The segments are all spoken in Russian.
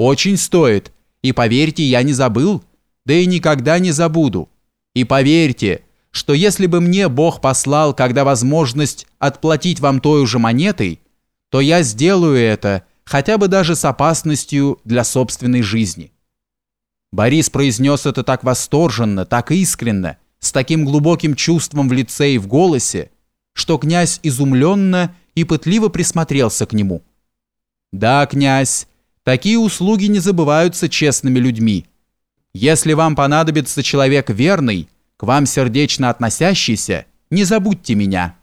Очень стоит. И поверьте, я не забыл, да и никогда не забуду. И поверьте, что если бы мне Бог послал, когда возможность отплатить вам той же монетой, то я сделаю это, хотя бы даже с опасностью для собственной жизни. Борис произнес это так восторженно, так искренно, с таким глубоким чувством в лице и в голосе, что князь изумленно и пытливо присмотрелся к нему. «Да, князь, такие услуги не забываются честными людьми. Если вам понадобится человек верный, к вам сердечно относящийся, не забудьте меня».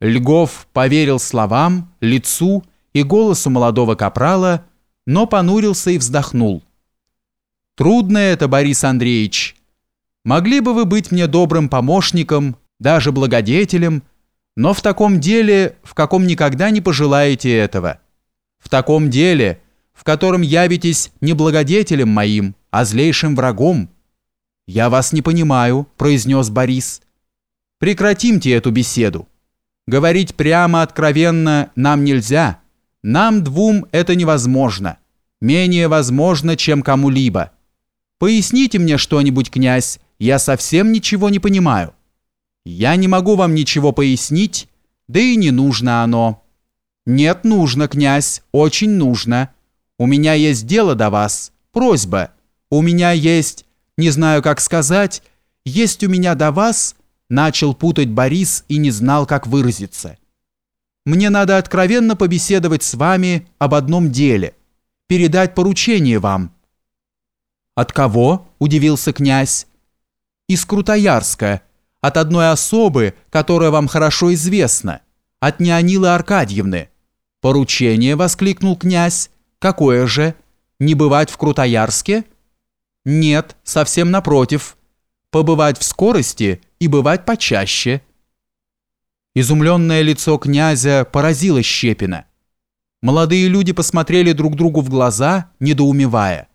Льгов поверил словам, лицу и голосу молодого капрала, но понурился и вздохнул. «Трудно это, Борис Андреевич. Могли бы вы быть мне добрым помощником, даже благодетелем, но в таком деле, в каком никогда не пожелаете этого. В таком деле, в котором явитесь не благодетелем моим, а злейшим врагом. «Я вас не понимаю», – произнес Борис. «Прекратимте эту беседу. Говорить прямо, откровенно нам нельзя. Нам двум это невозможно. Менее возможно, чем кому-либо. Поясните мне что-нибудь, князь, я совсем ничего не понимаю». Я не могу вам ничего пояснить, да и не нужно оно. Нет, нужно, князь, очень нужно. У меня есть дело до вас, просьба. У меня есть, не знаю, как сказать, есть у меня до вас, начал путать Борис и не знал, как выразиться. Мне надо откровенно побеседовать с вами об одном деле, передать поручение вам. От кого? удивился князь. Из Крутоярска от одной особы, которая вам хорошо известна, от Неонилы Аркадьевны. «Поручение!» — воскликнул князь. «Какое же? Не бывать в Крутоярске?» «Нет, совсем напротив. Побывать в скорости и бывать почаще». Изумленное лицо князя поразило Щепина. Молодые люди посмотрели друг другу в глаза, недоумевая.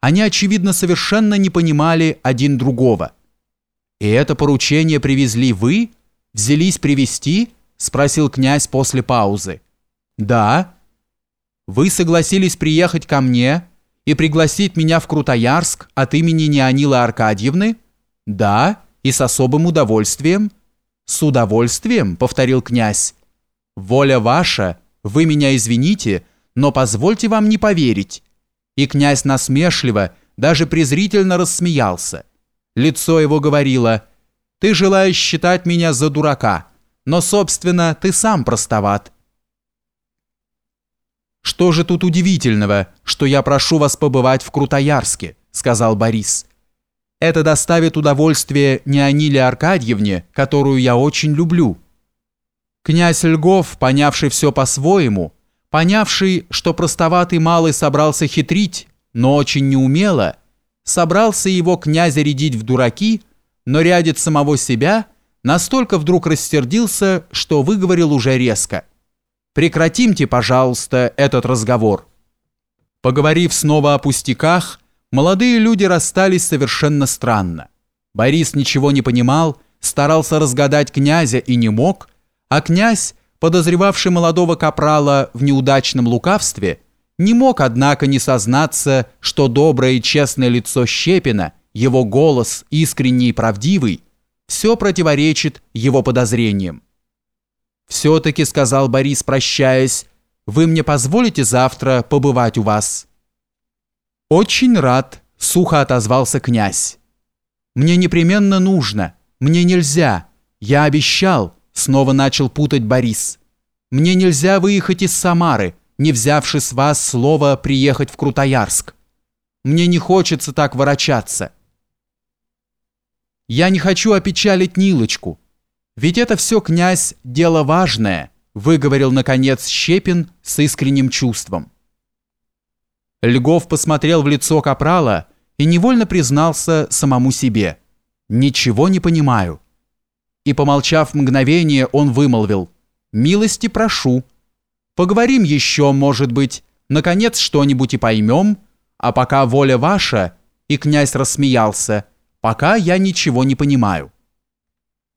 Они, очевидно, совершенно не понимали один другого – «И это поручение привезли вы? Взялись привезти?» – спросил князь после паузы. «Да». «Вы согласились приехать ко мне и пригласить меня в Крутоярск от имени Неонилы Аркадьевны?» «Да, и с особым удовольствием». «С удовольствием», – повторил князь. «Воля ваша, вы меня извините, но позвольте вам не поверить». И князь насмешливо, даже презрительно рассмеялся. Лицо его говорило «Ты желаешь считать меня за дурака, но, собственно, ты сам простоват». «Что же тут удивительного, что я прошу вас побывать в Крутоярске?» – сказал Борис. «Это доставит удовольствие Неониле Аркадьевне, которую я очень люблю». Князь Льгов, понявший все по-своему, понявший, что простоватый малый собрался хитрить, но очень неумело – собрался его князя рядить в дураки, но рядит самого себя, настолько вдруг рассердился, что выговорил уже резко. «Прекратимте, пожалуйста, этот разговор». Поговорив снова о пустяках, молодые люди расстались совершенно странно. Борис ничего не понимал, старался разгадать князя и не мог, а князь, подозревавший молодого капрала в неудачном лукавстве, не мог, однако, не сознаться, что доброе и честное лицо Щепина, его голос искренний и правдивый, все противоречит его подозрениям. «Все-таки», — сказал Борис, прощаясь, — «вы мне позволите завтра побывать у вас?» «Очень рад», — сухо отозвался князь. «Мне непременно нужно, мне нельзя, я обещал», — снова начал путать Борис. «Мне нельзя выехать из Самары, не взявши с вас слово приехать в Крутоярск. Мне не хочется так ворочаться. Я не хочу опечалить Нилочку. Ведь это все, князь, дело важное, выговорил, наконец, Щепин с искренним чувством. Льгов посмотрел в лицо Капрала и невольно признался самому себе. «Ничего не понимаю». И, помолчав мгновение, он вымолвил «Милости прошу». Поговорим еще, может быть, наконец что-нибудь и поймем, а пока воля ваша, и князь рассмеялся, пока я ничего не понимаю.